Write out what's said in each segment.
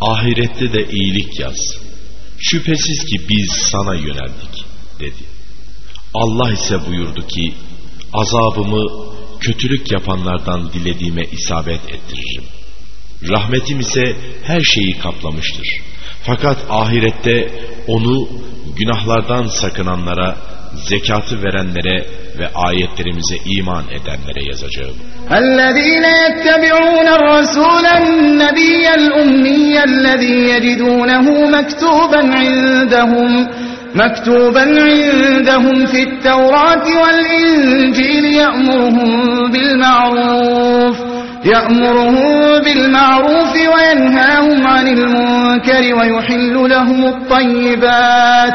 ahirette de iyilik yaz. Şüphesiz ki biz sana yöneldik dedi. Allah ise buyurdu ki azabımı kötülük yapanlardan dilediğime isabet ettiririm. Rahmetim ise her şeyi kaplamıştır. Fakat ahirette onu günahlardan sakınanlara, zekatı verenlere ve ayetlerimize iman edenlere yazacağım. الذين يتبعون الرسول النبي الأمي الذي يجدونه مكتوبا عندهم مكتوبا عندهم في التوراة والإنجيل يأمرهم بالمعروف يأمرهم بالمعروف وينهاهم عن المنكر ويحل لهم الطيبات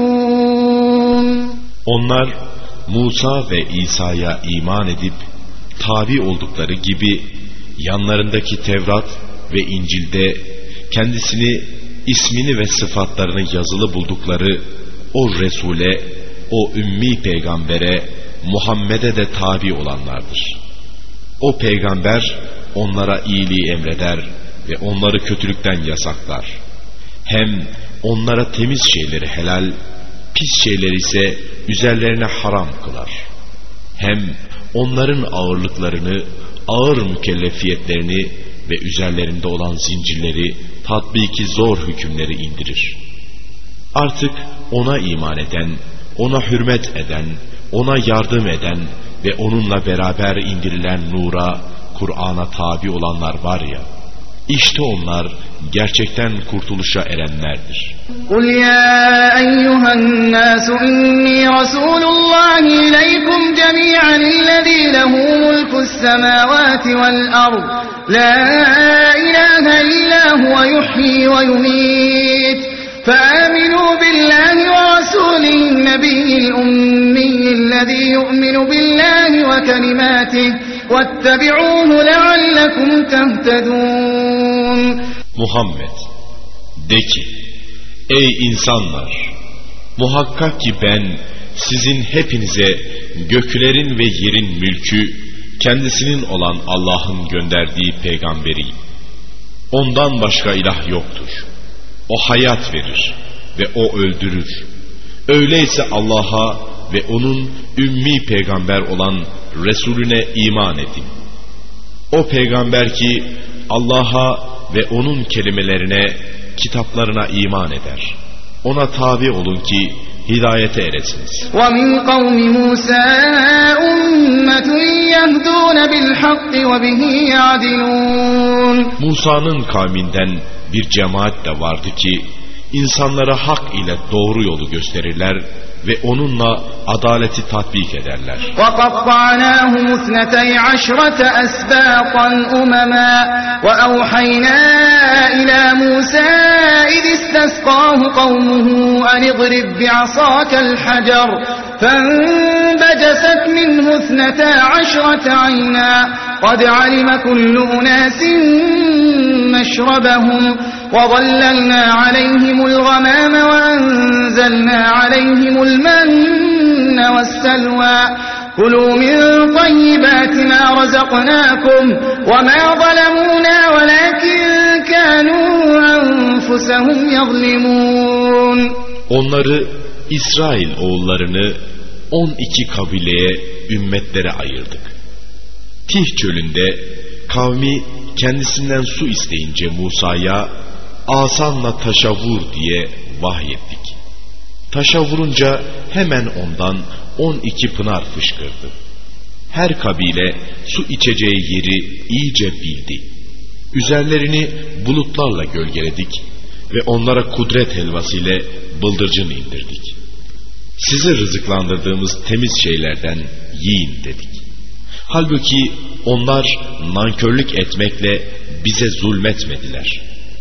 Onlar Musa ve İsa'ya iman edip tabi oldukları gibi yanlarındaki Tevrat ve İncil'de kendisini ismini ve sıfatlarını yazılı buldukları o Resul'e, o ümmi peygambere, Muhammed'e de tabi olanlardır. O peygamber onlara iyiliği emreder ve onları kötülükten yasaklar. Hem onlara temiz şeyleri helal, pis şeyleri ise üzerlerine haram kılar. Hem onların ağırlıklarını, ağır mükellefiyetlerini ve üzerlerinde olan zincirleri, tatbiki zor hükümleri indirir. Artık ona iman eden, ona hürmet eden, ona yardım eden ve onunla beraber indirilen nura, Kur'an'a tabi olanlar var ya, işte onlar gerçekten kurtuluşa erenlerdir. Kul ya eyyühen nasu inni rasulullahi ileykum cemi'an illezî lehu mulkus semavati vel ard. La ilahe illa huve yuhyi ve yumit. فآمنوا بالله ورسوله النبي الأمي الذي يؤمن بالله وكلماته واتبعوه لعلكم تهتدون Muhammed de ki ey insanlar muhakkak ki ben sizin hepinize göklerin ve yerin mülkü kendisinin olan Allah'ın gönderdiği peygamberiyim. Ondan başka ilah yoktur. O hayat verir ve o öldürür. Öyleyse Allah'a ve onun ümmi peygamber olan Resulüne iman edin. O peygamber ki Allah'a ve onun kelimelerine, kitaplarına iman eder. Ona tabi olun ki hidayete eresiniz. ومن قوم موسى أمة يهدون بالحق وبه يعدلون Musa'nın kavminden bir cemaat de vardı ki insanlara hak ile doğru yolu gösterirler ve onunla adaleti tatbik ederler. وقطعناهم اثنتي عشرة أسباطا أمما وأوحينا إلى موسى إذ استسقاه قومه أن اضرب بعصاك الحجر فانبجست منه اثنتا عشرة عينا قد علم كل أناس مشربهم وظللنا عليهم الغمام وأنزلنا عليهم المن والسلوى كلوا من طيبات ما رزقناكم وما ظلمونا ولكن كانوا أنفسهم يظلمون Onları İsrail oğullarını 12 kabileye, ümmetlere ayırdık. Tih çölünde kavmi kendisinden su isteyince Musa'ya asanla taşa vur diye vahyettik. Taşa vurunca hemen ondan on iki pınar fışkırdı. Her kabile su içeceği yeri iyice bildi. Üzerlerini bulutlarla gölgeledik ve onlara kudret helvası ile bıldırcın indirdik. Sizi rızıklandırdığımız temiz şeylerden yiyin dedik. Halbuki onlar nankörlük etmekle bize zulmetmediler.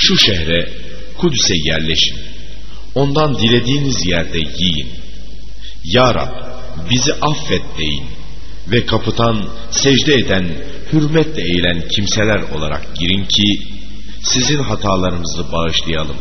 Şu şehre, Kudüs'e yerleşin. Ondan dilediğiniz yerde yiyin. Ya Rab, bizi affet deyin. Ve kapıdan secde eden, hürmetle eğilen kimseler olarak girin ki, sizin hatalarınızı bağışlayalım.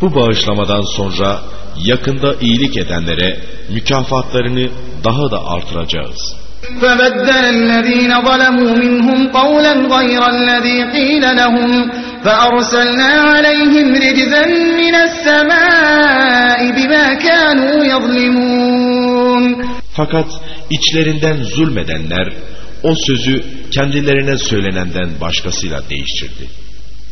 Bu bağışlamadan sonra yakında iyilik edenlere mükafatlarını daha da artıracağız.'' فبدل الذين ظلموا منهم قولا غير الذي قيل لهم فأرسلنا عليهم رجزا من السماء بما كانوا يظلمون Fakat içlerinden zulmedenler o sözü kendilerine söylenenden başkasıyla değiştirdi.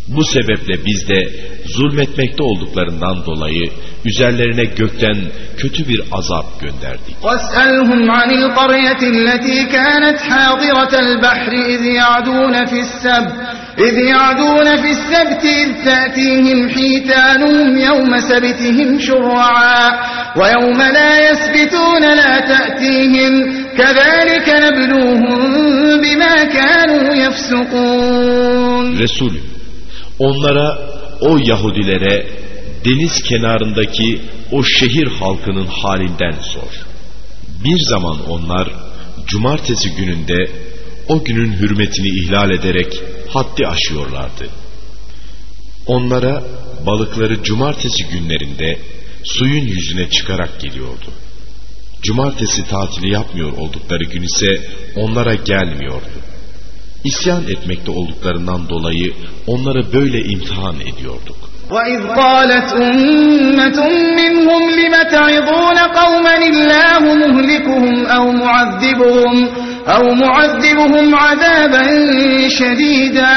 Bu sebeple biz de zulmetmekte olduklarından dolayı üzerlerine gökten kötü bir azap gönderdik. واسألهم عن القرية التي كانت حاضرة البحر إذ يعدون في السبت إذ يعدون في السبت إذ تأتيهم حيتانهم يوم سبتهم شرعا ويوم لا يسبتون لا تأتيهم كذلك نبلوهم بما كانوا يفسقون Resulüm onlara o Yahudilere deniz kenarındaki o şehir halkının halinden sor. Bir zaman onlar cumartesi gününde o günün hürmetini ihlal ederek haddi aşıyorlardı. Onlara balıkları cumartesi günlerinde suyun yüzüne çıkarak geliyordu. Cumartesi tatili yapmıyor oldukları gün ise onlara gelmiyordu. İsyan etmekte olduklarından dolayı onları böyle imtihan ediyorduk. وَإِذْ قَالَتْ أُمَّةٌ مِّنْهُمْ لِمَ تَعِظُونَ قَوْمًا اللَّهُ مُهْلِكُهُمْ أَوْ مُعَذِّبُهُمْ أَوْ مُعَذِّبُهُمْ عَذَابًا شَدِيدًا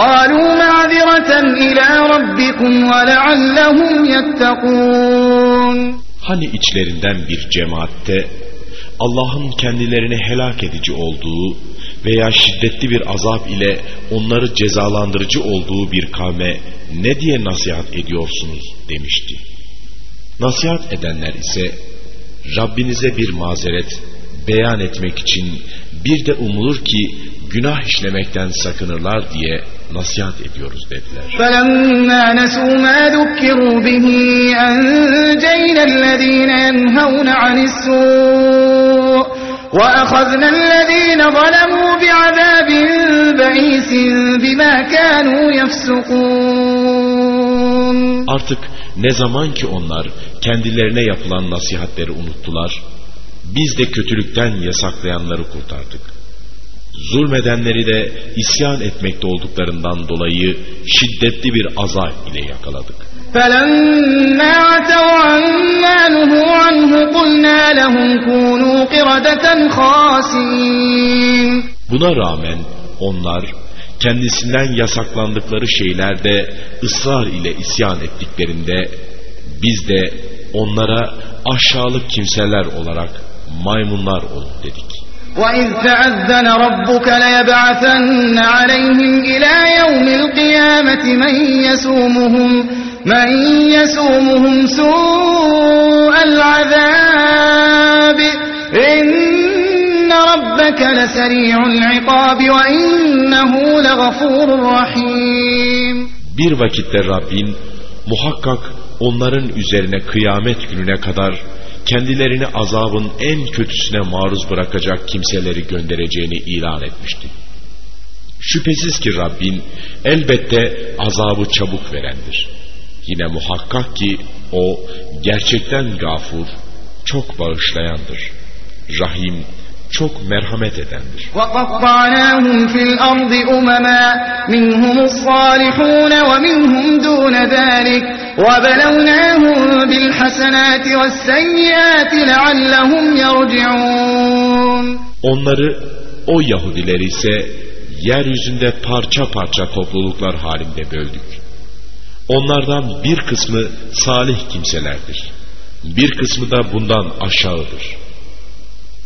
قَالُوا مَعْذِرَةً إِلَى رَبِّكُمْ وَلَعَلَّهُمْ يَتَّقُونَ Hani içlerinden bir cemaatte Allah'ın kendilerini helak edici olduğu veya şiddetli bir azap ile onları cezalandırıcı olduğu bir kavme ne diye nasihat ediyorsunuz demişti. Nasihat edenler ise Rabbinize bir mazeret beyan etmek için bir de umulur ki günah işlemekten sakınırlar diye nasihat ediyoruz dediler. فَلَمَّا نَسُوا مَا ذُكِّرُوا بِهِ أَنْجَيْنَا الَّذ۪ينَ يَنْهَوْنَ عَنِ السُّوءِ وَأَخَذْنَا الَّذ۪ينَ ظَلَمُوا بِعَذَابٍ بَئِيسٍ بِمَا كَانُوا يَفْسُقُونَ Artık ne zaman ki onlar kendilerine yapılan nasihatleri unuttular, biz de kötülükten yasaklayanları kurtardık. Zulmedenleri de isyan etmekte olduklarından dolayı şiddetli bir azap ile yakaladık. فَلَمَّا عَتَوْا عَمَّا نُهُوا عَنْهُ قُلْنَا لَهُمْ كُونُوا قِرَدَةً خَاسِئِينَ Buna rağmen onlar kendisinden yasaklandıkları şeylerde ısrar ile isyan ettiklerinde biz de onlara aşağılık kimseler olarak maymunlar olun dedik. وَإِذْ تَأَذَّنَ رَبُّكَ لَيَبْعَثَنَّ عَلَيْهِمْ إِلَى يَوْمِ الْقِيَامَةِ مَنْ يَسُومُهُمْ مَنْ يَسُومُهُمْ سُوءَ الْعَذَابِ إِنَّ رَبَّكَ لَسَرِيعُ الْعِقَابِ وَإِنَّهُ لَغَفُورٌ رَحِيمٌ Bir vakitte Rabbin muhakkak onların üzerine kıyamet gününe kadar kendilerini azabın en kötüsüne maruz bırakacak kimseleri göndereceğini ilan etmişti. Şüphesiz ki Rabbin elbette azabı çabuk verendir. Yine muhakkak ki o gerçekten gafur, çok bağışlayandır. Rahim, çok merhamet edendir. وَقَطَّعْنَاهُمْ فِي الْأَرْضِ أُمَمًا مِنْهُمُ الصَّالِحُونَ وَمِنْهُمْ دُونَ ذَلِكَ وَبَلَوْنَاهُمْ بِالْحَسَنَاتِ وَالسَّيِّئَاتِ لَعَلَّهُمْ يَرْجِعُونَ Onları, o Yahudileri ise yeryüzünde parça parça topluluklar halinde böldük. Onlardan bir kısmı salih kimselerdir. Bir kısmı da bundan aşağıdır.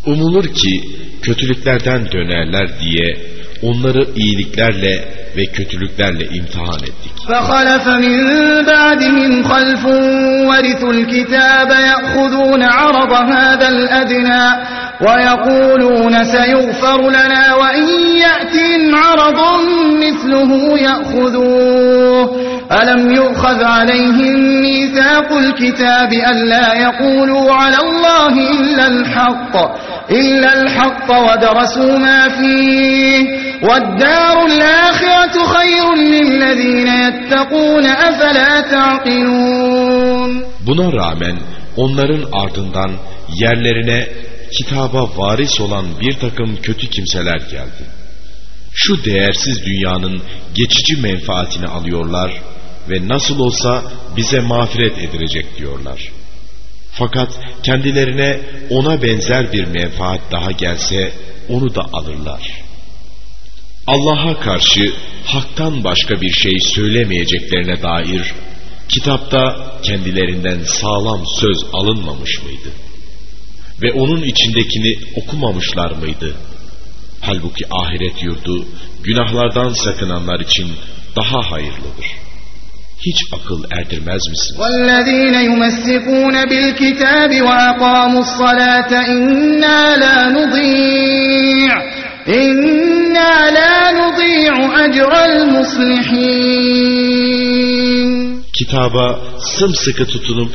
Umulur ki kötülüklerden dönerler diye onları iyiliklerle ve kötülüklerle imtihan ettik. فَخَلَفَ مِنْ بَعْدِهِمْ خَلْفٌ وَرِثُوا الْكِتَابَ يَأْخُذُونَ عَرَضَ هَذَا الْأَدْنَى وَيَقُولُونَ سَيُغْفَرُ لَنَا وَإِنْ يَأْتِهِمْ عَرَضٌ مِثْلُهُ يَأْخُذُوهُ أَلَمْ يُؤْخَذْ عَلَيْهِمْ مِيثَاقُ الْكِتَابِ أَلَّا يَقُولُوا عَلَى اللَّهِ إِلَّا الْحَقَّ إِلَّا الْحَقَّ وَدَرَسُوا مَا فِيهِ وَالدَّارُ الْآخِرَةُ خَيْرٌ لِلَّذِينَ يَتَّقُونَ أَفَلَا تَعْقِلُونَ Buna rağmen onların ardından yerlerine kitaba varis olan bir takım kötü kimseler geldi. Şu değersiz dünyanın geçici menfaatini alıyorlar ve nasıl olsa bize mağfiret edilecek diyorlar. Fakat kendilerine ona benzer bir menfaat daha gelse onu da alırlar. Allah'a karşı haktan başka bir şey söylemeyeceklerine dair kitapta kendilerinden sağlam söz alınmamış mıydı? Ve onun içindekini okumamışlar mıydı? Halbuki ahiret yurdu günahlardan sakınanlar için daha hayırlıdır Hiç akıl erdirmez misin? وَالَّذ۪ينَ يُمَسِّكُونَ بِالْكِتَابِ وَاَقَامُوا الصَّلَاةَ اِنَّا لَا نُضِيعُ اِنَّا لَا نُضِيعُ اَجْرَ الْمُصْلِحِينَ Kitaba sımsıkı tutunup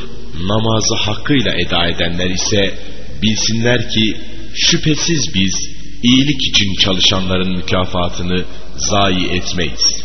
namazı hakkıyla eda edenler ise bilsinler ki şüphesiz biz iyilik için çalışanların mükafatını zayi etmeyiz.